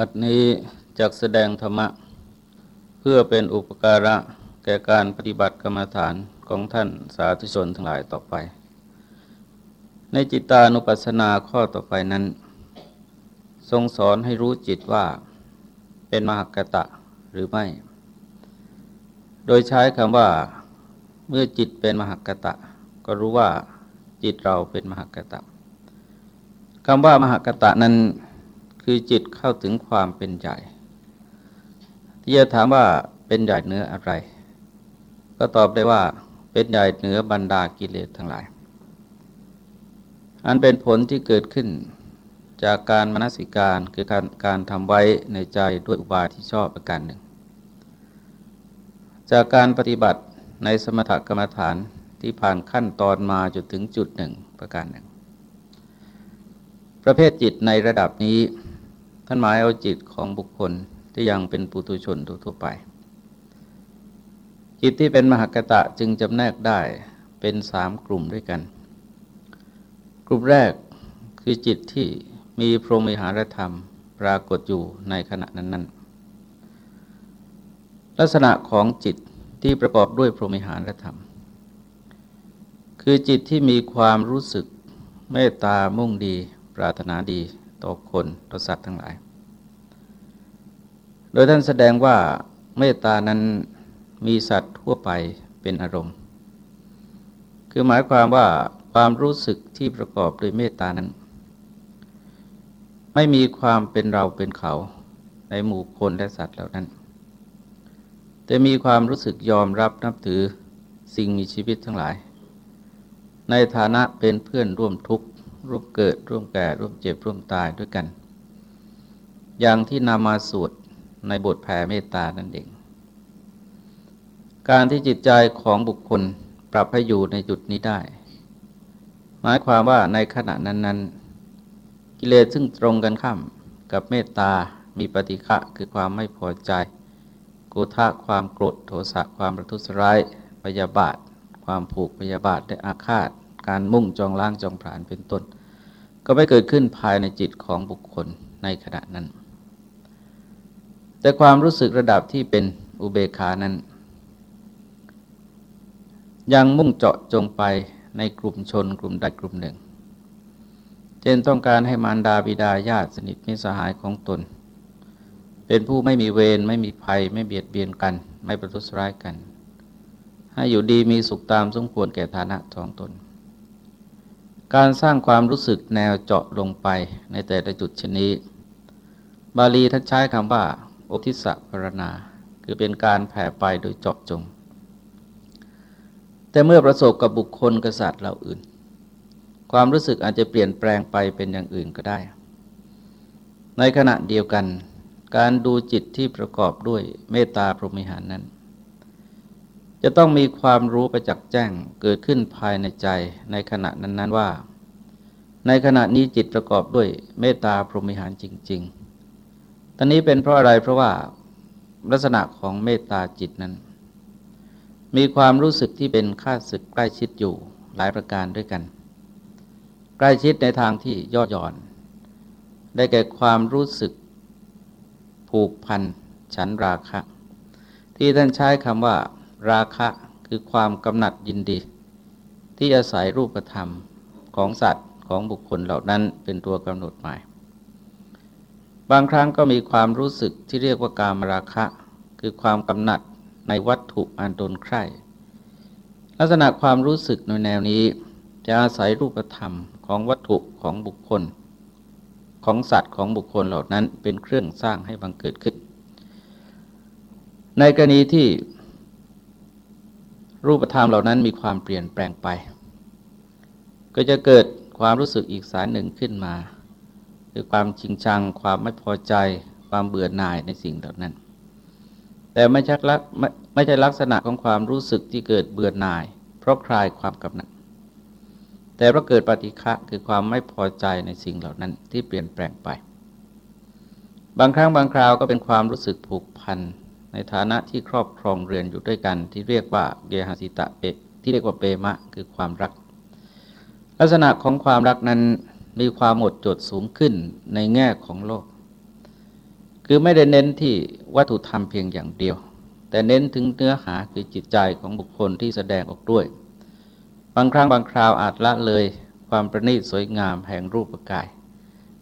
บัดนี้จักแสดงธรรมะ เพื่อเป็นอุปการะแก่การปฏิบัติกรรมฐานของท่านสาธุชนทั้งหลายต่อไป ในจิตานุปัสสนาข้อต่อไปนั้น ทรงสอนให้รู้จิตว่าเป็นมหกตะหรือไม่ โดยใช้คำว่า เมื่อจิตเป็นมหกตะ ก็รู้ว่าจิตเราเป็นมหกตะคำว่ามหกตะนั้น คือจิตเข้าถึงความเป็นใหญ่ ที่จะถามว่าเป็นใหญ่เนื้ออะไร ก็ตอบได้ว่าเป็นใหญ่เหนือบรรดากิเลสทั้งหลาย อันเป็นผลที่เกิดขึ้นจากการมนสิการคือการการทำไว้ในใจด้วยอุบายที่ชอบประการหนึ่ง จากการปฏิบัติในสมถกรรมฐานที่ผ่านขั้นตอนมาจนถึงจุดหนึ่งประการหนึ่ง ประเภทจิตในระดับนี้ ท่านหมายเอาจิตของบุคคลที่ยังเป็นปุถุชนทั่วไป จิตที่เป็นมหกตะจึงจำแนกได้เป็นสามกลุ่มด้วยกัน กลุ่มแรกคือจิตที่มีพรหมิหารธรรมปรากฏอยู่ในขณะนั้น ๆ ลักษณะของจิตที่ประกอบด้วยพรหมิหารธรรม คือจิตที่มีความรู้สึกเมตตามุ่งดี ปรารถนาดี ต่อคนต่อสัตว์ทั้งหลาย โดยท่านแสดงว่าเมตตานั้นมีสัตว์ทั่วไปเป็นอารมณ์ คือหมายความว่าความรู้สึกที่ประกอบด้วยเมตตานั้น ไม่มีความเป็นเราเป็นเขาในหมู่คนและสัตว์เหล่านั้น แต่มีความรู้สึกยอมรับนับถือสิ่งมีชีวิตทั้งหลาย ในฐานะเป็นเพื่อนร่วมทุกข์ ร่วมเกิดร่วมแก่ร่วมเจ็บร่วมตายด้วยกัน อย่างที่นามาสวดในบทแผ่เมตตานั่นเอง การที่จิตใจของบุคคลปรับให้อยู่ในจุดนี้ได้ หมายความว่าในขณะนั้น ๆ กิเลสซึ่งตรงกันข้ามกับเมตตา มีปฏิฆะคือความไม่พอใจโกธาความโกรธโทสะความประทุษร้ายพยาบาท ความผูกพยาบาทได้อาฆาต การมุ่งจองล้างจองผลาญเป็นต้น ก็ไม่เกิดขึ้นภายในจิตของบุคคลในขณะนั้น แต่ความรู้สึกระดับที่เป็นอุเบกานั้น ยังมุ่งเจาะจงไปในกลุ่มชนกลุ่มใดกลุ่มหนึ่ง เช่นต้องการให้มารดาบิดาญาติสนิทมิสหายของตน เป็นผู้ไม่มีเวรไม่มีภัยไม่เบียดเบียนกัน ไม่ประทุษร้ายกัน ให้อยู่ดีมีสุขตามสมควรแก่ฐานะของตน การสร้างความรู้สึกแนวเจาะลงไปในแต่ละจุดชนี้ บาลีท่านใช้คำว่าโอทิสะปรณา คือเป็นการแผ่ไปโดยเจาะจง แต่เมื่อประสบกับบุคคลกษัตริย์เหล่าอื่น ความรู้สึกอาจจะเปลี่ยนแปลงไปเป็นอย่างอื่นก็ได้ ในขณะเดียวกัน การดูจิตที่ประกอบด้วยเมตตาพรหมิหารนั้น จะต้องมีความรู้ประจักษ์แจ้งเกิดขึ้นภายในใจในขณะนั้น ๆว่า ในขณะนี้จิตประกอบด้วยเมตตาพรหมิหารจริง ๆ ตอนนี้เป็นเพราะอะไรเพราะว่าลักษณะของเมตตาจิตนั้น มีความรู้สึกที่เป็นค่าศึกใกล้ชิดอยู่หลายประการด้วยกัน ใกล้ชิดในทางที่ยอดย่อน ได้แก่ความรู้สึกผูกพันฉันราคะ ที่ท่านใช้คำว่า ราคะคือความกำหนัดยินดี ที่อาศัยรูปธรรมของสัตว์ของบุคคลเหล่านั้นเป็นตัวกำหนดหมาย บางครั้งก็มีความรู้สึกที่เรียกว่าการมราคะ คือความกำหนัดในวัตถุอันตนใคร่ลักษณะความรู้สึกในแนวนี้จะอาศัยรูปธรรมของวัตถุของบุคคล ของสัตว์ของบุคคลเหล่านั้นเป็นเครื่องสร้างให้บังเกิดขึ้น ในกรณีที่ รูปธรรมเหล่านั้นมีความเปลี่ยนแปลงไป ก็จะเกิดความรู้สึกอีกสายหนึ่งขึ้นมา คือความชิงชัง ความไม่พอใจ ความเบื่อหน่ายในสิ่งเหล่านั้น แต่ไม่ใช่ลักไม่ใช่ลักษณะของความรู้สึกที่เกิดเบื่อหน่าย เพราะคลายความกำหนัดแต่เพราะเกิดปฏิฆะคือความไม่พอใจในสิ่งเหล่านั้นที่เปลี่ยนแปลงไป บางครั้งบางคราวก็เป็นความรู้สึกผูกพัน ในฐานะที่ครอบครองเรือนอยู่ด้วยกัน ที่เรียกว่าเกหสิตะเปที่เรียกว่าเปมะคือความรัก ลักษณะของความรักนั้นมีความหมดจดสูงขึ้นในแง่ของโลก คือไม่ได้เน้นที่วัตถุธรรมเพียงอย่างเดียว แต่เน้นถึงเนื้อหาคือจิตใจของบุคคลที่แสดงออกด้วย บางครั้งบางคราวอาจละเลยความประณีตสวยงามแห่งรูปกาย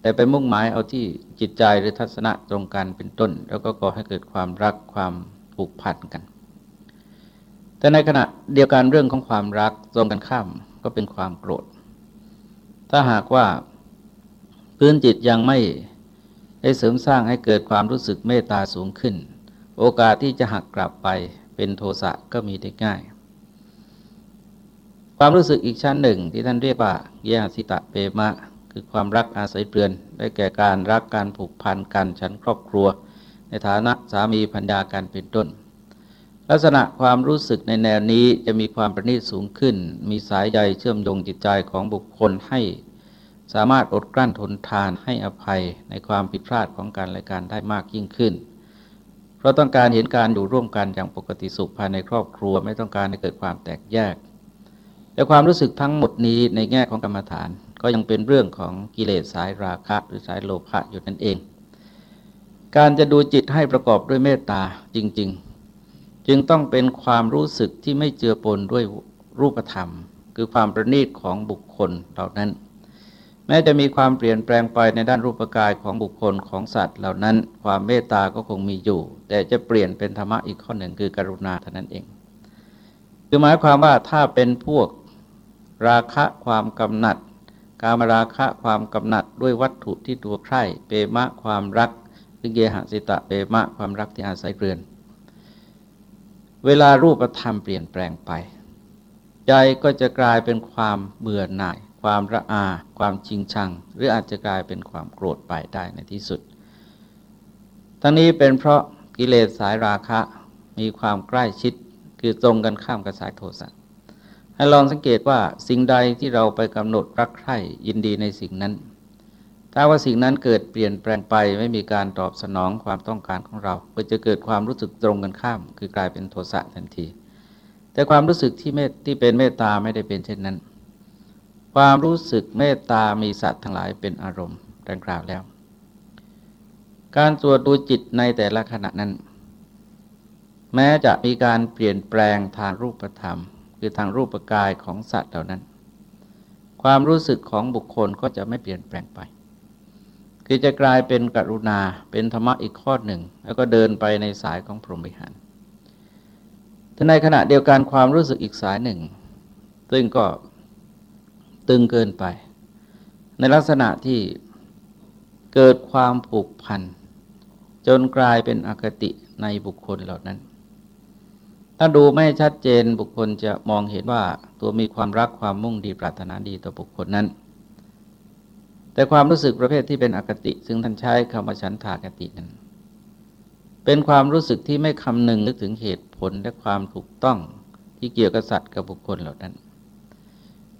แต่ไปมุ่งหมายเอาที่จิตใจหรือทัศนะตรงกันเป็นต้น แล้วก็ก่อให้เกิดความรักความผูกพันกัน แต่ในขณะเดียวกันเรื่องของความรักตรงกันข้ามก็เป็นความโกรธ ถ้าหากว่าพื้นจิตยังไม่ได้เสริมสร้างให้เกิดความรู้สึกเมตตาสูงขึ้น โอกาสที่จะหักกลับไปเป็นโทสะก็มีได้ง่าย ความรู้สึกอีกชั้นหนึ่งที่ท่านเรียกว่าเยสิตะเปมะ คือความรักอาศัยเปลือน ได้แก่การรักการผูกพันกันชั้นครอบครัว ในฐานะสามีพัญญากันเป็นต้น ลักษณะความรู้สึกในแนวนี้จะมีความประณีตสูงขึ้น มีสายใยเชื่อมโยงจิตใจของบุคคลให้ สามารถอดกลั้นทนทานให้อภัยในความผิดพลาดของการและการได้มากยิ่งขึ้น เพราะต้องการเห็นการอยู่ร่วมกันอย่างปกติสุขภายในครอบครัวไม่ต้องการให้เกิดความแตกแยกแต่ความรู้สึกทั้งหมดนี้ในแง่ของกรรมฐาน ก็ยังเป็นเรื่องของกิเลสสายราคะหรือสายโลภะอยู่นั่นเอง การจะดูจิตให้ประกอบด้วยเมตตาจริง ๆ จึงต้องเป็นความรู้สึกที่ไม่เจือปนด้วยรูปธรรม คือความประณีตของบุคคลเหล่านั้น แม้จะมีความเปลี่ยนแปลงไปในด้านรูปกายของบุคคลของสัตว์เหล่านั้น ความเมตตาก็คงมีอยู่ แต่จะเปลี่ยนเป็นธรรมะอีกข้อหนึ่งคือกรุณาเท่านั้นเองคือหมายความว่าถ้าเป็นพวกราคะความกำหนัดารมราคะความกำหนัดด้วยวัตถุที่ตัวใคร่เปมะความรักซึ่งเยหสิตะเปมะความรักที่อาศัยเรือน เวลารูปธรรมเปลี่ยนแปลงไป ใจก็จะกลายเป็นความเบื่อหน่าย ความระอา ความจริงชัง หรืออาจจะกลายเป็นความโกรธไปได้ในที่สุด ทั้งนี้เป็นเพราะกิเลสสายราคะมีความใกล้ชิดคือตรงกันข้ามกับสายโทสะ ให้ลองสังเกตว่าสิ่งใดที่เราไปกำหนดรักใคร่ยินดีในสิ่งนั้น ถ้าว่าสิ่งนั้นเกิดเปลี่ยนแปลงไปไม่มีการตอบสนองความต้องการของเรา ก็จะเกิดความรู้สึกตรงกันข้าม คือกลายเป็นโทสะทันที แต่ความรู้สึกที่เมตที่เป็นเมตตาไม่ได้เป็นเช่นนั้น ความรู้สึกเมตตามีสัตว์ทั้งหลายเป็นอารมณ์ดังกล่าวแล้ว การตรวจดูจิตในแต่ละขณะนั้น แม้จะมีการเปลี่ยนแปลงทางรูปธรรม คือทางรูปกายของสัตว์เหล่านั้น ความรู้สึกของบุคคลก็จะไม่เปลี่ยนแปลงไป คือจะกลายเป็นกรุณาเป็นธรรมะอีกข้อหนึ่ง แล้วก็เดินไปในสายของพรหมวิหารแต่ในขณะเดียวกันความรู้สึกอีกสายหนึ่ง ซึ่งก็ตึงเกินไป ในลักษณะที่เกิดความผูกพันจนกลายเป็นอคติในบุคคลเหล่านั้น ถ้าดูไม่ชัดเจนบุคคลจะมองเห็นว่าตัวมีความรักความมุ่งดีปรารถนาดีต่อบุคคลนั้น แต่ความรู้สึกประเภทที่เป็นอคติ ซึ่งท่านใช้คำว่าฉันทากตินั้น เป็นความรู้สึกที่ไม่คำนึงนึกถึงเหตุผลและความถูกต้องที่เกี่ยวกับสัตว์กับบุคคลเหล่านั้น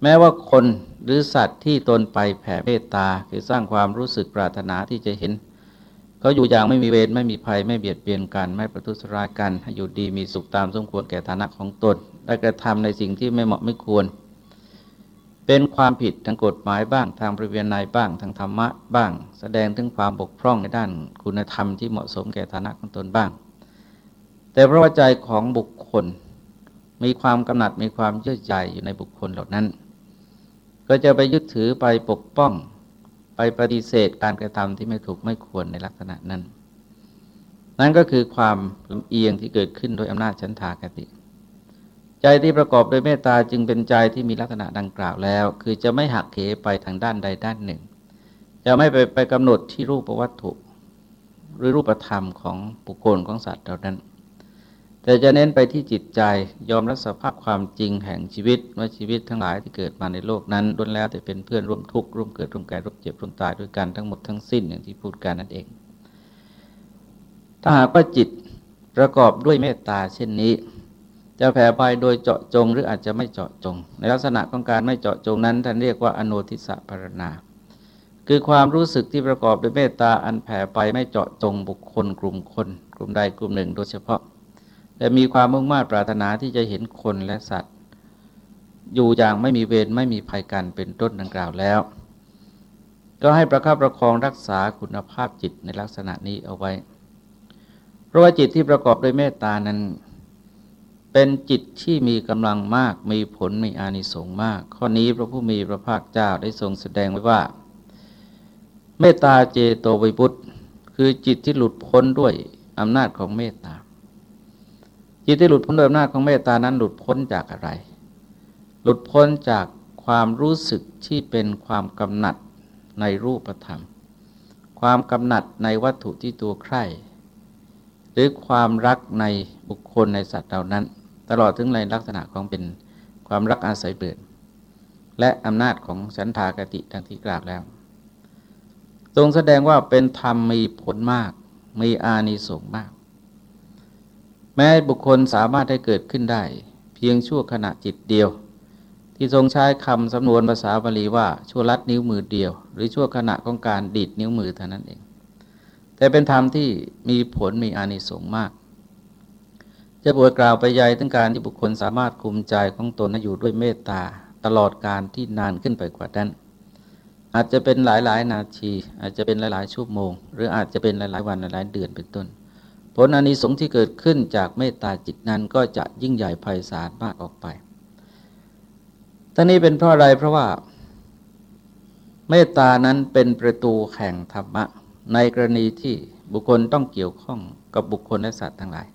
แม้ว่าคนหรือสัตว์ที่ตนไปแผ่เมตตาคือสร้างความรู้สึกปรารถนาที่จะเห็น เขาอยู่อย่างไม่มีเวรไม่มีภัยไม่เบียดเบียนกัน ไม่ประทุษร้ายกันอยู่ดีมีสุขตามสมควรแก่ฐานะของตนได้กระทำในสิ่งที่ไม่เหมาะไม่ควร เป็นความผิดทางกฎหมายบ้างทางประเวณนบ้างทางธรรมะบ้าง แสดงถึงความบกพร่องในด้านคุณธรรมที่เหมาะสมแก่ฐานะของตนบ้าง แต่เพราะว่าใจของบุคคล มีความกำหนัดมีความเยื่อใยอยู่ในบุคคลเหล่านั้น ก็จะไปยึดถือไปปกป้อง ไปปฏิเสธการกระทำที่ไม่ถูกไม่ควรในลักษณะนั้น นั่นก็คือความลำเอียงที่เกิดขึ้นโดยอำนาจชั้นทากติ ใจที่ประกอบด้วยเมตตาจึงเป็นใจที่มีลักษณะดังกล่าวแล้ว คือจะไม่หักเหไปทางด้านใดด้านหนึ่ง จะไม่ไปไปกำหนดที่รูปวัตถุ หรือรูปธรรมของบุคคลของสัตว์เหล่านั้น แต่จะเน้นไปที่จิตใจยอมรับสภาพความจริงแห่งชีวิตว่าชีวิตทั้งหลายที่เกิดมาในโลกนั้นล้วนแล้วแต่เป็นเพื่อนร่วมทุกข์ร่วมเกิดร่วมแก่ร่วมเจ็บร่วมตายด้วยกันทั้งหมดทั้งสิ้นอย่างที่พูดกันนั่นเอง ถ้าหากว่าจิตประกอบด้วยเมตตาเช่นนี้ จะแผ่ไปโดยเจาะจงหรืออาจจะไม่เจาะจง ในลักษณะของการไม่เจาะจงนั้นท่านเรียกว่าอโนทิสะปรณาคือความรู้สึกที่ประกอบด้วยเมตตาอันแผ่ไปไม่เจาะจงบุคคลกลุ่มคน กลุ่มใดกลุ่มหนึ่ง โดยเฉพาะ และมีความมุ่งมั่นปรารถนาที่จะเห็นคนและสัตว์ อยู่อย่างไม่มีเวรไม่มีภัยกันเป็นต้นดังกล่าวแล้ว ก็ให้ประคับประคองรักษาคุณภาพจิตในลักษณะนี้เอาไว้ เพราะว่าจิตที่ประกอบด้วยเมตตานั้นเป็นจิตที่มีกำลังมากมีผลมีอานิสงส์มาก ข้อนี้พระผู้มีพระภาคเจ้าได้ทรงแสดงไว้ว่า เมตตาเจโตวิบุตคือจิตที่หลุดพ้นด้วยอำนาจของเมตตา จิตที่หลุดพ้นด้วยอำนาจของเมตตานั้นหลุดพ้นจากอะไร หลุดพ้นจากความรู้สึกที่เป็นความกำหนัดในรูปธรรม ความกำหนัดในวัตถุที่ตัวใคร่หรือความรักในบุคคลในสัตว์เหล่านั้น ตลอดถึงในลักษณะของเป็นความรักอาศัยเบิดและอำนาจของฉันทากติดังที่กล่าวแล้ว ทรงแสดงว่าเป็นธรรมมีผลมาก มีอานิสงส์มาก แม้บุคคลสามารถได้เกิดขึ้นได้ เพียงชั่วขณะจิตเดียว ที่ทรงใช้คำสำนวนภาษาบาลีว่าชั่วลัดนิ้วมือเดียว หรือชั่วขณะของการดีดนิ้วมือเท่านั้นเอง แต่เป็นธรรมที่มีผลมีอานิสงส์มากจะบวดกล่าวไปใหญ่ถึงการที่บุคคลสามารถคุมใจของตนให้อยู่ด้วยเมตตาตลอดการที่นานขึ้นไปกว่านั้น อาจจะเป็นหลายๆ นาที อาจจะเป็นหลายๆชั่วโมง หรืออาจจะเป็นหลายๆวันหลายๆเดือนเป็นต้น ผลอานิสงส์ที่เกิดขึ้นจากเมตตาจิตนั้นก็จะยิ่งใหญ่ไพศาลมากออกไปทั้งนี้เป็นเพราะอะไรเพราะว่า เมตตานั้นเป็นประตูแห่งธรรมะ ในกรณีที่บุคคลต้องเกี่ยวข้องกับบุคคลและสัตว์ทั้งหลาย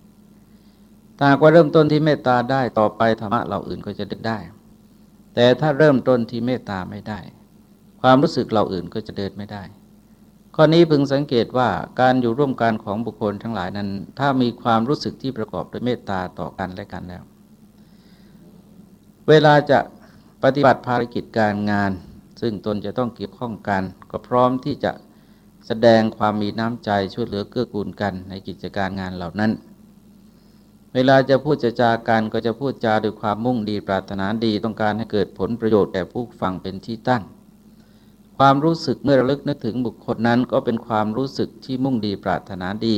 ถ้าว่าเริ่มต้นที่เมตตาได้ต่อไปธรรมะเราอื่นก็จะเดินได้ แต่ถ้าเริ่มต้นที่เมตตาไม่ได้ ความรู้สึกเราอื่นก็จะเดินไม่ได้ ข้อนี้พึงสังเกตว่าการอยู่ร่วมกันของบุคคลทั้งหลายนั้น ถ้ามีความรู้สึกที่ประกอบด้วยเมตตาต่อกันและกันแล้ว เวลาจะปฏิบัติภารกิจการงาน ซึ่งตนจะต้องเกี่ยวข้องกัน ก็พร้อมที่จะแสดงความมีน้ำใจช่วยเหลือเกื้อกูลกันในกิจการงานเหล่านั้น เวลาจะพูดจะจากันก็จะพูดจาด้วยความมุ่งดีปรารถนาดีต้องการให้เกิดผลประโยชน์แก่ผู้ฟังเป็นที่ตั้ง ความรู้สึกเมื่อระลึกนึกถึงบุคคลนั้นก็เป็นความรู้สึกที่มุ่งดีปรารถนาดี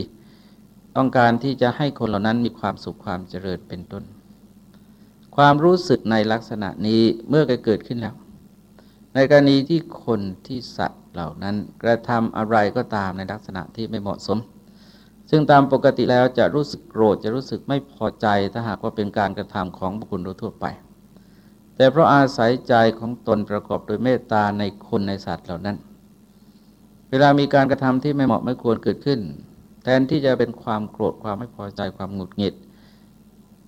ต้องการที่จะให้คนเหล่านั้นมีความสุขความเจริญเป็นต้น ความรู้สึกในลักษณะนี้เมื่อเกิดขึ้นแล้ว ในกรณีที่คนที่สัตว์เหล่านั้นกระทำอะไรก็ตามในลักษณะที่ไม่เหมาะสม ซึ่งตามปกติแล้วจะรู้สึกโกรธจะรู้สึกไม่พอใจถ้าหากว่าเป็นการกระทำของบุคคลทั่วไป แต่เพราะอาศัยใจของตนประกอบโดยเมตตาในคนในสัตว์เหล่านั้น เวลามีการกระทำที่ไม่เหมาะไม่ควรเกิดขึ้น แทนที่จะเป็นความโกรธความไม่พอใจความหงุดหงิด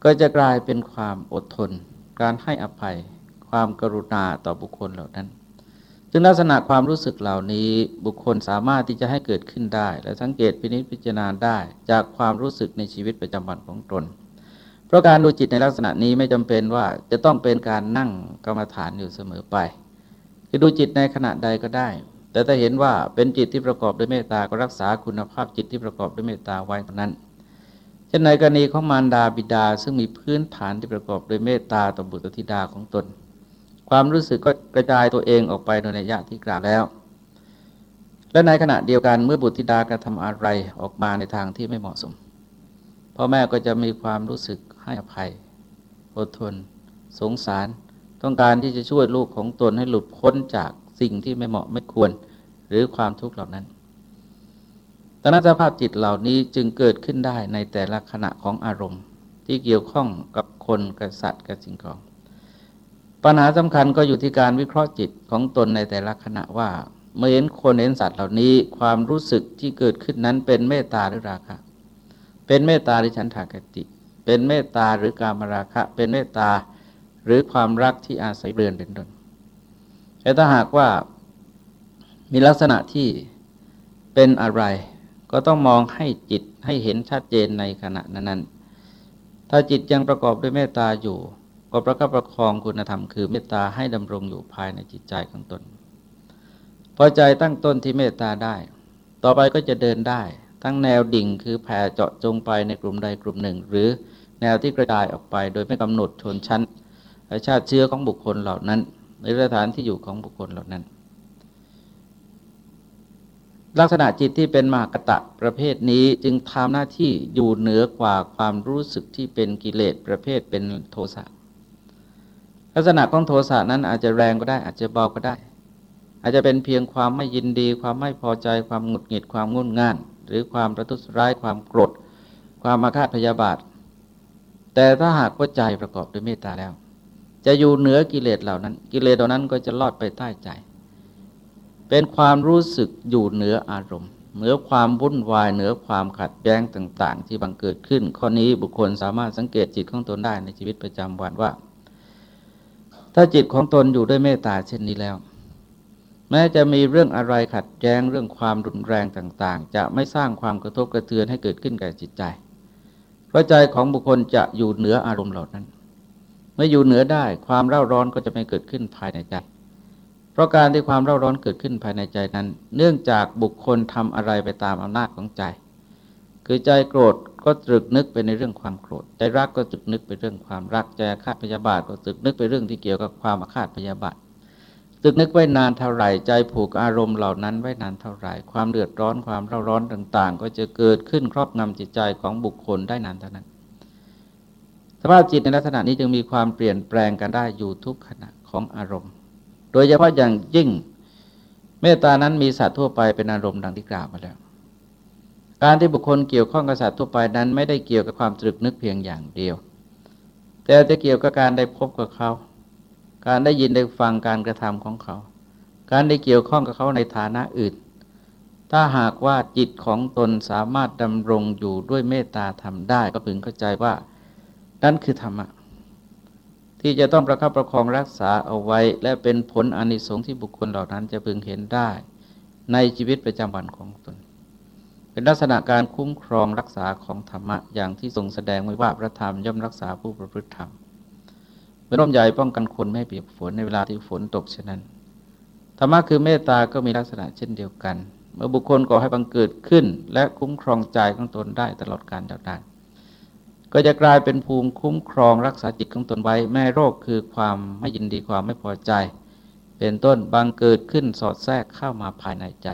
ก็จะกลายเป็นความอดทน การให้อภัย ความกรุณาต่อบุคคลเหล่านั้นซึ่งลักษณะความรู้สึกเหล่านี้บุคคลสามารถที่จะให้เกิดขึ้นได้ และสังเกตพินิจพิจารณาได้จากความรู้สึกในชีวิตประจำวันของตน เพราะการดูจิตในลักษณะนี้ไม่จำเป็นว่าจะต้องเป็นการนั่งกรรมฐานอยู่เสมอไป คือดูจิตในขณะใดก็ได้ แต่ถ้าเห็นว่าเป็นจิตที่ประกอบด้วยเมตตาก็รักษาคุณภาพจิตที่ประกอบด้วยเมตตาไว้เท่านั้นเช่นในกรณีของมารดาบิดาซึ่งมีพื้นฐานที่ประกอบด้วยเมตตาต่อบุตรธิดาของตน ความรู้สึกก็กระจายตัวเองออกไปโดยในยะที่กล่าวแล้ว และในขณะเดียวกันเมื่อบุตรธิดากระทำอะไรออกมาในทางที่ไม่เหมาะสมพ่อแม่ก็จะมีความรู้สึก ให้อภัย อดทน สงสาร ต้องการที่จะช่วยลูกของตนให้หลุดพ้นจากสิ่งที่ไม่เหมาะไม่ควร หรือความทุกข์เหล่านั้นดังนั้นสภาพจิตเหล่านี้จึงเกิดขึ้นได้ในแต่ละขณะของอารมณ์ ที่เกี่ยวข้องกับคนกับสัตว์กับสิ่งของปัญหาสำคัญก็อยู่ที่การวิเคราะห์จิตของตนในแต่ละขณะว่า เมื่อเห็นคนเห็นสัตว์เหล่านี้ความรู้สึกที่เกิดขึ้นนั้นเป็นเมตตาหรือราคะ เป็นเมตตาหรือฉันทากติ เป็นเมตตาหรือการมราคะ เป็นเมตตาหรือความรักที่อาศัยเรือนเป็นต้นแต่ถ้าหากว่ามีลักษณะที่เป็นอะไร ก็ต้องมองให้จิตให้เห็นชัดเจนในขณะนั้นถ้าจิตยังประกอบด้วยเมตตาอยู่ ก็ประคับประคองคุณธรรมคือเมตตาให้ดำรงอยู่ภายในจิตใจของตน พอใจตั้งต้นที่เมตตาได้ ต่อไปก็จะเดินได้ ทั้งแนวดิ่งคือแผ่เจาะจงไปในกลุ่มใดกลุ่มหนึ่ง หรือ แนวที่กระจายออกไป โดยไม่กำหนดชนชั้นชาติเชื้อของบุคคลเหล่านั้นในสถานที่อยู่ของบุคคลเหล่านั้น ลักษณะจิตที่เป็นมหากตะประเภทนี้จึงทำหน้าที่อยู่เหนือกว่าความรู้สึกที่เป็นกิเลสประเภทเป็นโทสะลักษณะของโทสะนั้นอาจจะแรงก็ได้อาจจะเบาก็ได้ อาจจะเป็นเพียงความไม่ยินดี ความไม่พอใจความหงุดหงิดความงุนง่าน หรือความประทุษร้ายความโกรธ ความอาฆาตพยาบาท แต่ถ้าหากว่าใจประกอบด้วยเมตตาแล้ว จะอยู่เหนือกิเลสเหล่านั้น กิเลสเหล่านั้นก็จะลอดไปใต้ใจ เป็นความรู้สึกอยู่เหนืออารมณ์ เหนือความวุ่นวาย เหนือความขัดแย้งต่าง ๆ ที่บังเกิดขึ้น ข้อนี้บุคคลสามารถสังเกตจิตของตนได้ในชีวิตประจำวันว่า ถ้าจิตของตนอยู่ด้วยเมตตาเช่นนี้แล้ว แม้จะมีเรื่องอะไรขัดแย้งเรื่องความรุนแรงต่าง ๆ จะไม่สร้างความกระทบกระเทือนให้เกิดขึ้นแก่จิตใจ พระใจของบุคคลจะอยู่เหนืออารมณ์เหล่านั้น เมื่ออยู่เหนือได้ความเร่าร้อนก็จะไม่เกิดขึ้นภายในใจ เพราะการที่ความเร่าร้อนเกิดขึ้นภายในใจนั้น เนื่องจากบุคคลทำอะไรไปตามอำนาจของใจ คือใจโกรธก็ตรึกนึกไปในเรื่องความโกรธ ใจรักก็ตรึกนึกไปเรื่องความรัก ใจอาฆาตพยาบาทก็ตรึกนึกไปเรื่องที่เกี่ยวกับความอาฆาตพยาบาท ตึกนึกไว้นานเท่าไหร่ใจผูกอารมณ์เหล่านั้นไว้นานเท่าไหร่ ความเดือดร้อนความเร่าร้อนต่าง ๆ ก็จะเกิดขึ้นครอบงำจิตใจของบุคคลได้นานเท่านั้นสภาพจิตในลักษณะนี้จึงมีความเปลี่ยนแปลงกันได้อยู่ทุกขณะของอารมณ์ โดยเฉพาะอย่างยิ่งเมตตานั้นมีสัตว์ทั่วไปเป็นอารมณ์ดังที่กล่าวมาแล้ว การที่บุคคลเกี่ยวข้องกับสัตว์ทั่วไปนั้นไม่ได้เกี่ยวกับความตรึกนึกเพียงอย่างเดียว แต่จะเกี่ยวกับการได้พบกับเขา การได้ยินได้ฟังการกระทำของเขา การได้เกี่ยวข้องกับเขาในฐานะอื่น ถ้าหากว่าจิตของตนสามารถดำรงอยู่ด้วยเมตตาทำได้ก็พึงเข้าใจว่า นั่นคือธรรมะที่จะต้องประคับประคองรักษาเอาไว้ และเป็นผลอนิสงส์ที่บุคคลเหล่านั้นจะพึงเห็นได้ ในชีวิตประจำวันของตน เป็นลักษณะการคุ้มครองรักษาของธรรมะอย่างที่ทรงแสดงไว้ว่าพระธรรมย่อมรักษาผู้ประพฤติธรรม เป็นร่มใหญ่ป้องกันคนไม่ให้เปียกฝนในเวลาที่ฝนตกเช่นนั้นธรรมะคือเมตตาก็มีลักษณะเช่นเดียวกัน เมื่อบุคคลก่อให้บังเกิดขึ้น และคุ้มครองใจของตนได้ตลอดกาลยาวนานก็จะกลายเป็นภูมิคุ้มครองรักษาจิตของตนไว้แม่โรคคือความไม่ยินดีความไม่พอใจ เป็นต้นบังเกิดขึ้นสอดแทรกเข้ามาภายในใจ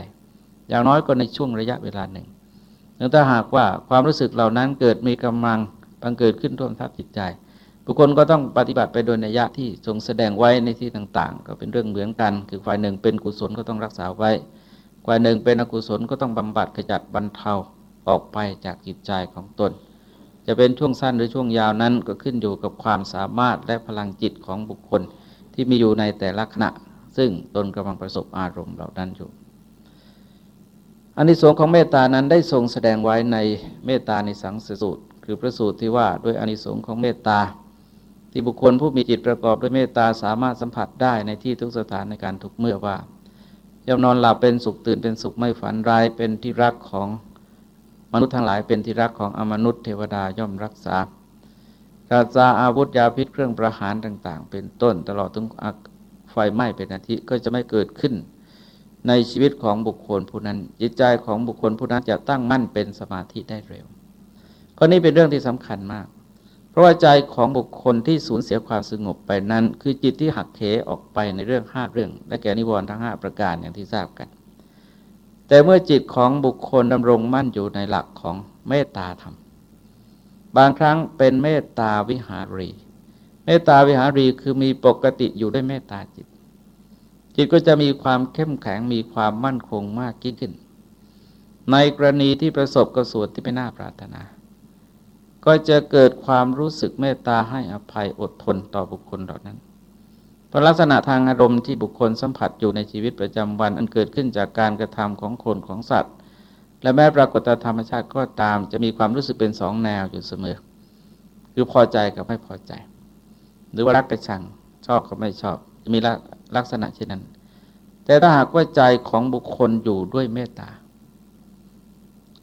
อย่างน้อยก็ในช่วงระยะเวลาหนึ่งถ้าหากว่าความรู้สึกเหล่านั้นเกิดมีกำลังบังเกิดขึ้นท่วมทับจิตใจ บุคคลก็ต้องปฏิบัติไปโดยนัยยะที่ทรงแสดงไว้ในที่ต่างๆ ก็เป็นเรื่องเหมือนกัน คือฝ่ายหนึ่งเป็นกุศลก็ต้องรักษาไว้ฝ่ายหนึ่งเป็นอกุศลก็ต้องบำบัดขจัดบรรเทาออกไปจากจิตใจของตน จะเป็นช่วงสั้นหรือช่วงยาวนั้นก็ขึ้นอยู่กับความสามารถและพลังจิตของบุคคลที่มีอยู่ในแต่ละขณะ ซึ่งตนกำลังประสบอารมณ์เหล่านั้นอยู่อันที่สงของเมตตานั้นได้ทรงแสดงไว้ในเมตตาในสังสสูตร คือพระสูตรที่ว่าด้วยอานิสงส์ของเมตตา ที่บุคคลผู้มีจิตประกอบด้วยเมตตาสามารถสัมผัสได้ในที่ทุกสถานในการทุกเมื่อว่าย่อมนอนหลับเป็นสุขตื่นเป็นสุขไม่ฝันร้ายเป็นที่รักของมนุษย์ทั้งหลายเป็นที่รักของอมนุษย์เทวดาย่อมรักษาการจาอาวุธยาพิษเครื่องประหารต่าง ๆ เป็นต้นตลอดถึงไฟไหม้เป็นอาทิก็จะไม่เกิดขึ้น ในชีวิตของบุคคลผู้นั้น จิตใจของบุคคลผู้นั้นจะตั้งมั่นเป็นสมาธิได้เร็วข้อนี้เป็นเรื่องที่สำคัญมาก เพราะว่าใจของบุคคลที่สูญเสียความสงบไปนั้น คือจิตที่หักเหออกไปในเรื่องห้าเรื่อง และแก่นิวรณ์ทั้งห้าประการอย่างที่ทราบกัน แต่เมื่อจิตของบุคคลดำรงมั่นอยู่ในหลักของเมตตาธรรม บางครั้งเป็นเมตตาวิหารี เมตตาวิหารีคือมีปกติอยู่ด้วยเมตตาจิต จิตก็จะมีความเข้มแข็งมีความมั่นคงมากยิ่งขึ้น ในกรณีที่ประสบกับส่วนที่ไม่น่าปรารถนา ก็จะเกิดความรู้สึกเมตตาให้อภัยอดทนต่อบุคคลเหล่านั้นเพราะลักษณะทางอารมณ์ที่บุคคลสัมผัสอยู่ในชีวิตประจำวัน อันเกิดขึ้นจากการกระทำของคนของสัตว์ และแม้ปรากฏธรรมชาติก็ตามจะมีความรู้สึกเป็นสองแนวอยู่เสมอ คือพอใจกับไม่พอใจ หรือว่ารักกับชังชอบกับไม่ชอบจะมีลักษณะเช่นนั้น แต่ถ้าหากว่าใจของบุคคลอยู่ด้วยเมตตา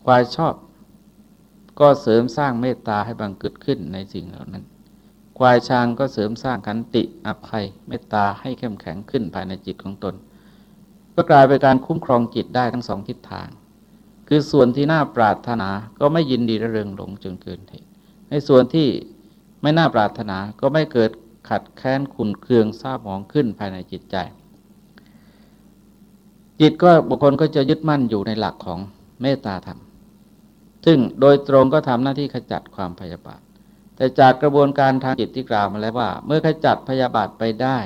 ความชอบ ก็เสริมสร้างเมตตาให้บังเกิดขึ้นในสิ่งเหล่านั้น ควายช้างก็เสริมสร้างขันติอภัยเมตตาให้เข้มแข็งขึ้นภายในจิตของตน ก็กลายเป็นการคุ้มครองจิตได้ทั้งสองทิศทาง คือส่วนที่น่าปรารถนาก็ไม่ยินดีระเริงหลงจนเกินเหตุในส่วนที่ไม่น่าปรารถนาก็ไม่เกิดขัดแค้นขุนเคืองทราบหมองขึ้นภายในจิตใจ จิตก็บุคคลก็จะยึดมั่นอยู่ในหลักของเมตตาธรรม ซึ่งโดยตรงก็ทำหน้าที่ขจัดความพยาบาท แต่จากกระบวนการทางจิตที่กล่าวมาแล้วว่า เมื่อขจัดพยาบาทไปได้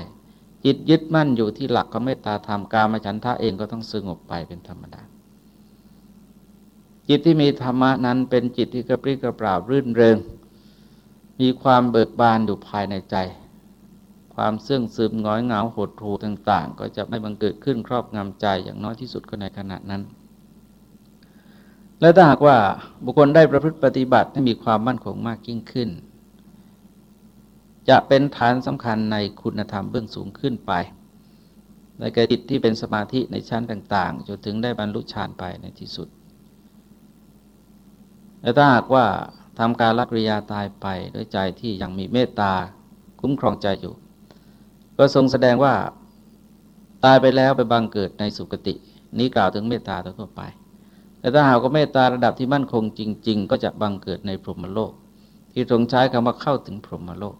จิตยึดมั่นอยู่ที่หลักของเมตตาธรรมการมาฉันทะเองก็ต้องสงบไปเป็นธรรมดา จิตที่มีธรรมะนั้นเป็นจิตที่กระปรี้กระเปร่ารื่นเริง มีความเบิกบานอยู่ภายในใจ ความเสื่องซึมง้อยเหงาหดหู่ต่าง ๆ ก็จะไม่บังเกิดขึ้นครอบงำใจอย่างน้อยที่สุดก็ในขณะนั้น และถ้าหากว่าบุคคลได้ประพฤติปฏิบัติให้มีความมั่นคงมากยิ่งขึ้น จะเป็นฐานสำคัญในคุณธรรมเบื้องสูงขึ้นไป ในกจิตที่เป็นสมาธิในชั้นต่างๆจนถึงได้บรรลุฌานไปในที่สุด และถ้าหากว่าทำการรักริยาตายไปด้วยใจที่ยังมีเมตตาคุ้มครองใจอยู่ ก็ทรงแสดงว่าตายไปแล้วไปบังเกิดในสุคติ นี้กล่าวถึงเมตตาทั่วไป แต่ถ้าหากว่าเมตตาระดับที่มั่นคงจริง ๆ ก็จะบังเกิดในพรหมโลก ที่ทรงใช้คำว่าเข้าถึงพรหมโลก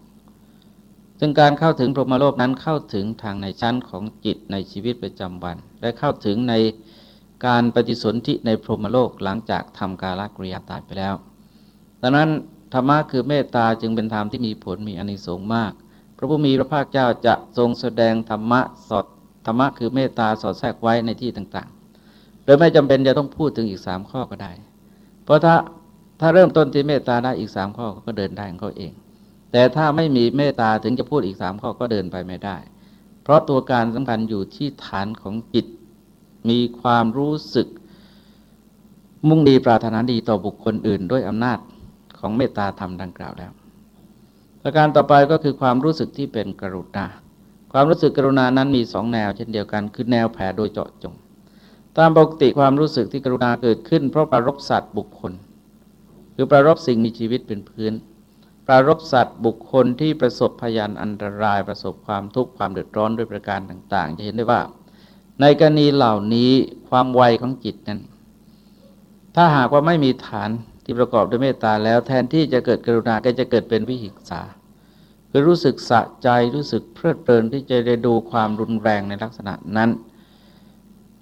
ซึ่งการเข้าถึงพรหมโลกนั้นเข้าถึงทางในชั้นของจิตในชีวิตประจำวัน และเข้าถึงในการปฏิสนธิในพรหมโลกหลังจากทำกาลกริยาตายไปแล้วดังนั้นธรรมะคือเมตตาจึงเป็นธรรมที่มีผลมีอนิสงส์มาก พระผู้มีพระภาคเจ้าจะทรงแสดงธรรมะสอดธรรมะคือเมตตาสอดแทรกไว้ในที่ต่างๆ โดยไม่จำเป็นจะต้องพูดถึงอีกสามข้อก็ได้ เพราะถ้าถ้าเริ่มต้นที่เมตตาได้อีกสามข้อก็เดินได้ของเขาเอง แต่ถ้าไม่มีเมตตาถึงจะพูดอีกสามข้อก็เดินไปไม่ได้ เพราะตัวการสำคัญอยู่ที่ฐานของจิต มีความรู้สึก มุ่งดีปรารถนาดีต่อบุคคลอื่น ด้วยอำนาจของเมตตาธรรมดังกล่าวแล้วประการต่อไปก็คือความรู้สึกที่เป็นกรุณา ความรู้สึกกรุณานั้นมีสองแนว เช่นเดียวกัน คือแนวแผ่โดยเจาะจง ตามปกติความรู้สึกที่กรุณาเกิดขึ้น เพราะประรบสัตว์บุคคล คือประรบสิ่งมีชีวิตเป็นพื้น ประรบสัตว์บุคคลที่ประสบพยานอันตรายประสบความทุกข์ความเดือดร้อนด้วยประการต่าง ๆ จะเห็นได้ว่า ในกรณีเหล่านี้ความไวของจิตนั้น ถ้าหากว่าไม่มีฐานที่ประกอบด้วยเมตตาแล้วแทนที่จะเกิดกรุณาก็จะเกิดเป็นวิหิกษาคือรู้สึกสะใจรู้สึกเพลิดเพลินที่จะได้ดูความรุนแรงในลักษณะนั้น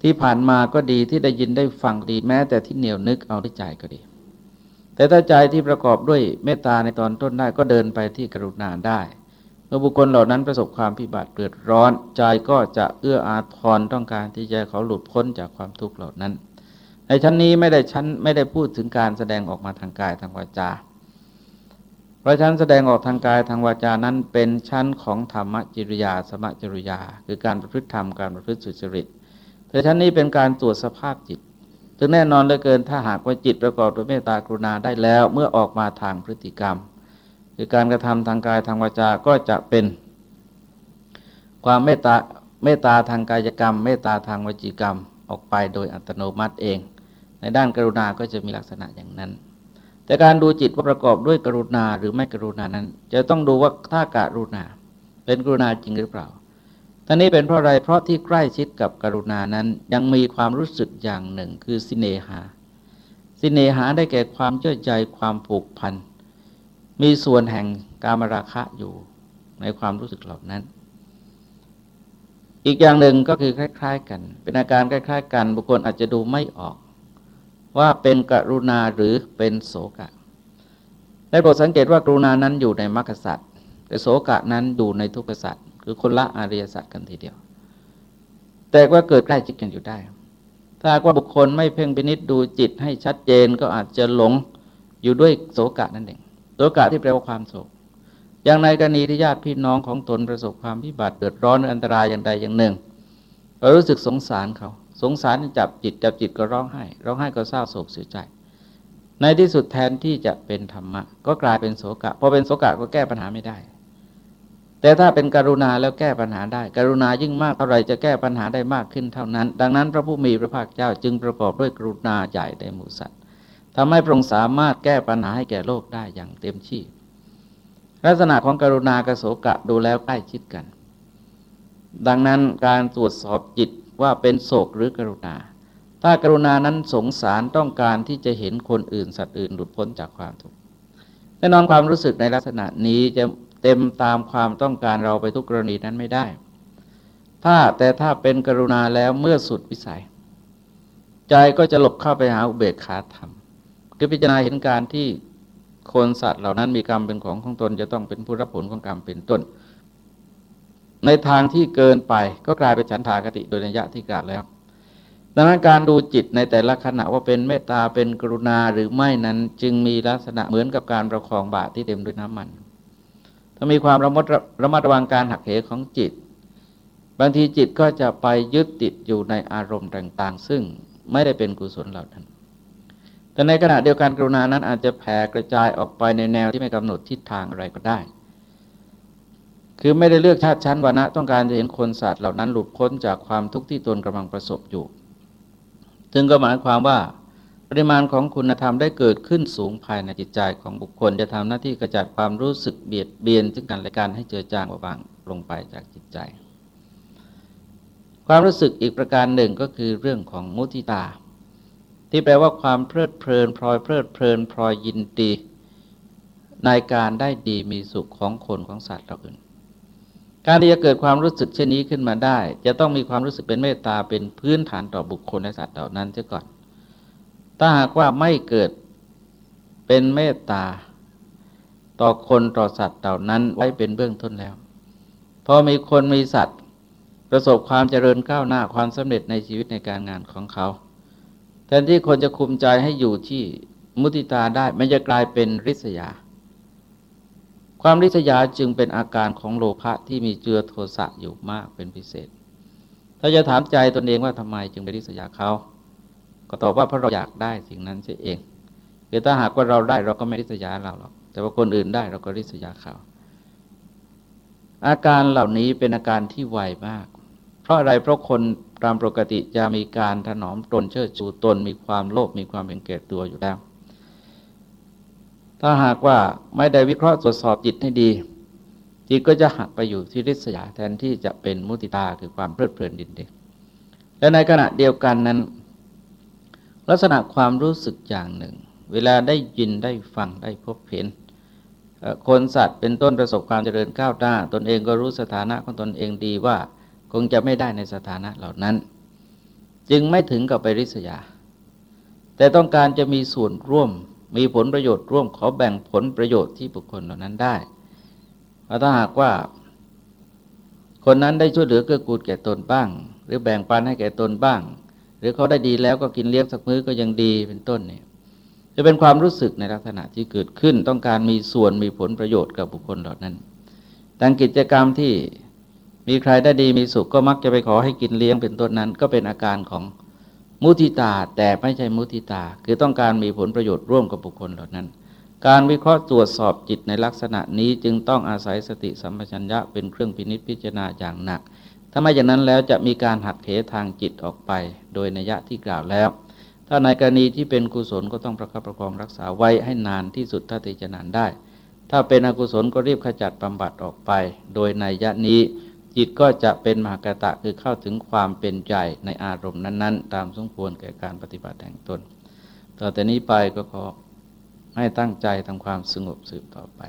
ที่ผ่านมาก็ดีที่ได้ยินได้ฟังดีแม้แต่ที่เหนียวนึกเอาด้วยใจก็ดี แต่ถ้าใจที่ประกอบด้วยเมตตาในตอนต้นได้ก็เดินไปที่กรุณาได้เมื่อบุคคลเหล่านั้นประสบความพิบัติเดือดร้อน ใจก็จะเอื้ออาทรต้องการที่จะเขาหลุดพ้นจากความทุกข์เหล่านั้น ในชั้นนี้ไม่ได้ชั้นไม่ได้พูดถึงการแสดงออกมาทางกายทางวาจา เพราะชั้นแสดงออกทางกายทางวาจานั้นเป็นชั้นของธรรมจริยา สมจริยา คือการประพฤติธรรมการประพฤติสุจริต แต่ชั้นนี้เป็นการตรวจสภาพจิตถึงแน่นอนเหลือเกินถ้าหากว่าจิตประกอบด้วยเมตตากรุณาได้แล้ว เมื่อออกมาทางพฤติกรรม คือการกระทำทางกายทางวาจาก็จะเป็นความเมตตาเมตตาทางกายกรรม เมตตาทางวจีกรรมออกไปโดยอัตโนมัติเอง ในด้านกรุณาก็จะมีลักษณะอย่างนั้น แต่การดูจิตว่าประกอบด้วยกรุณาหรือไม่กรุณานั้น จะต้องดูว่าถ้ากรุณา เป็นกรุณาจริงหรือเปล่า ท่านี้เป็นเพราะอะไร เพราะที่ใกล้ชิดกับกรุณานั้นยังมีความรู้สึกอย่างหนึ่งคือสิเนหา สิเนหาได้แก่ความเชื่อใจความผูกพัน มีส่วนแห่งกามราคะอยู่ในความรู้สึกเหล่านั้น อีกอย่างหนึ่งก็คือคล้าย ๆ กัน เป็นอาการคล้าย ๆ กันบุคคลอาจจะดูไม่ออก ว่าเป็นกรุณาหรือเป็นโศกะได้โปรดสังเกตว่ากรุณานั้นอยู่ในมรรคสัตว์แต่โศกะนั้นอยู่ในทุกขสัตว์ คือคนละอริยสัตว์กันทีเดียว แต่ว่าเกิดใกล้จิตกันอยู่ได้ ถ้าว่าบุคคลไม่เพ่งพินิษดูจิตให้ชัดเจนก็อาจจะหลงอยู่ด้วยโศกะนั่นเองตัวกะที่แปลว่าความโศก อย่างในกรณีที่ญาติพี่น้องของตนประสบความพิบัติเดือดร้อนอันตรายอย่างใดอย่างหนึ่งเรารู้สึกสงสารเขา สงสารจับจิตจับจิตก็ร้องไห้ร้องไห้ก็เศร้าโศกเสียใจ ในที่สุดแทนที่จะเป็นธรรมะ ก็กลายเป็นโศกะพอเป็นโศกะก็แก้ปัญหาไม่ได้ แต่ถ้าเป็นกรุณาแล้วแก้ปัญหาได้ กรุณายิ่งมากเท่าไรจะแก้ปัญหาได้มากขึ้นเท่านั้น ดังนั้นพระผู้มีพระภาคเจ้าจึงประกอบด้วยกรุณาใหญ่ในหมู่สัตว์ทำให้พระองค์สามารถแก้ปัญหาให้แก่โลกได้อย่างเต็มที่ลักษณะของกรุณากระโสกะดูแล้วใกล้ชิดกัน ดังนั้นการตรวจสอบจิตว่าเป็นโศกหรือกรุณา ถ้ากรุณานั้นสงสารต้องการที่จะเห็นคนอื่นสัตว์อื่นหลุดพ้นจากความทุกข์แน่นอนความรู้สึกในลักษณะนี้จะ เต็มตามความต้องการเราไปทุกกรณีนั้นไม่ได้ ถ้าแต่ถ้าเป็นกรุณาแล้วเมื่อสุดวิสัย ใจก็จะหลบเข้าไปหาอุเบกขาธรรมคือพิจารณาเห็นการที่คนสัตว์เหล่านั้นมีกรรมเป็นของของตนจะต้องเป็นผู้รับผลของกรรมเป็นต้น ในทางที่เกินไปก็กลายเป็นฉันทากติโดยนิยะที่กล่าวแล้ว ดังนั้นการดูจิตในแต่ละขณะว่าเป็นเมตตาเป็นกรุณาหรือไม่นั้นจึงมีลักษณะเหมือนกับการประคองบาตรที่เต็มด้วยน้ำมัน ถ้ามีความระมัดระมัดระวังการหักเหของจิต บางทีจิตก็จะไปยึดติดอยู่ในอารมณ์ต่าง ๆ ซึ่งไม่ได้เป็นกุศลเหล่านั้น แต่ในขณะเดียวกันกรุณานั้นอาจจะแผ่กระจายออกไปในแนวที่ไม่กำหนดทิศทางอะไรก็ได้ คือไม่ได้เลือกชาติชั้นวรรณะต้องการจะเห็นคนสัตว์เหล่านั้นหลุดพ้นจากความทุกข์ที่ตนกำลังประสบอยู่ ซึ่งก็หมายความว่า ริมาณของคุณธรรมได้เกิดขึ้นสูงภายในจิตใจของบุคคล จะทำหน้าที่กระจัดความรู้สึกเบียดเบียนซึ่งกันและกันให้เจือจางเบาบางลงไปจากจิตใจ ความรู้สึกอีกประการหนึ่งก็คือเรื่องของมุติตา ที่แปลว่าความเพลิดเพลินพลอยเพลิดเพลินพลอยยินดีในการได้ดีมีสุขของคนของสัตว์เราอื่น การที่จะเกิดความรู้สึกเช่นนี้ขึ้นมาได้ จะต้องมีความรู้สึกเป็นเมตตาเป็นพื้นฐานต่อบุคคลและสัตว์เหล่านั้นเสียก่อน ถ้าหากว่าไม่เกิดเป็นเมตตา ต่อคนต่อสัตว์เหล่านั้นไว้เป็นเบื้องต้นแล้ว พอมีคนมีสัตว์ ประสบความเจริญก้าวหน้าความสำเร็จในชีวิตในการงานของเขา แทนที่คนจะคุมใจให้อยู่ที่มุติตาได้มันจะกลายเป็นริษยา ความริษยาจึงเป็นอาการของโลภะที่มีเจือโทสะอยู่มากเป็นพิเศษ ถ้าจะถามใจตนเองว่าทำไมจึงไปริษยาเขา ก็ตอบว่าเพราะเราอยากได้สิ่งนั้นเสียเองคือถ้าหากว่าเราได้เราก็ไม่ริษยาเราหรอก แต่ว่าคนอื่นได้เราก็ริษยาเขา อาการเหล่านี้เป็นอาการที่ไวมาก เพราะอะไรเพราะคนตามปกติจะมีการถนอมตนเชิดชูตนมีความโลภมีความเป็นเกตตัวอยู่แล้ว ถ้าหากว่าไม่ได้วิเคราะห์ตรวจสอบจิตให้ดีจิตก็จะหักไปอยู่ที่ริษยาแทนที่จะเป็นมุติตาคือความเพลิดเพลินดินเด็กและในขณะเดียวกันนั้น ลักษณะความรู้สึกอย่างหนึ่ง เวลาได้ยินได้ฟังได้พบเห็น คนสัตว์เป็นต้นประสบความเจริญก้าวหน้า ตนเองก็รู้สถานะของตนเองดีว่าคงจะไม่ได้ในสถานะเหล่านั้น จึงไม่ถึงกับไปริษยา แต่ต้องการจะมีส่วนร่วมมีผลประโยชน์ร่วมขอแบ่งผลประโยชน์ที่บุคคลเหล่านั้นได้ถ้าหากว่า คนนั้นได้ช่วยเหลือเกื้อกูลแก่ตนบ้าง หรือแบ่งปันให้แก่ตนบ้าง รือเขาได้ดีแล้วก็กินเลี้ยงสักมื้อก็ยังดีเป็นต้นเนี่ยจะเป็นความรู้สึกในลักษณะที่เกิดขึ้นต้องการมีส่วนมีผลประโยชน์กับบุคคลเหล่านั้นดังกิจกรรมที่มีใครได้ดีมีสุขก็มักจะไปขอให้กินเลี้ยงเป็นต้นนั้น ก็เป็นอาการของมุทิตาแต่ไม่ใช่มุทิตา คือต้องการมีผลประโยชน์ร่วมกับบุคคลเหล่านั้น การวิเคราะห์ตรวจสอบจิตในลักษณะนี้จึงต้องอาศัยสติสัมปชัญญะเป็นเครื่องพินิจพิจารณาอย่างหนัก ถ้าไม่อย่างนั้นแล้วจะมีการหักเหทางจิตออกไป โดยนัยยะที่กล่าวแล้ว ถ้าในกรณีที่เป็นกุศลก็ต้องประคับประคองรักษาไว้ให้นานที่สุดถ้าที่จะนานได้ ถ้าเป็นอกุศลก็รีบขจัดบำบัดออกไป โดยนัยยะนี้ จิตก็จะเป็นมหากตะคือเข้าถึงความเป็นใจในอารมณ์นั้นๆ ตามสมควรแก่การปฏิบัติแห่งตน ต่อแต่นี้ไปก็ขอให้ตั้งใจทำความสงบสืบต่อไป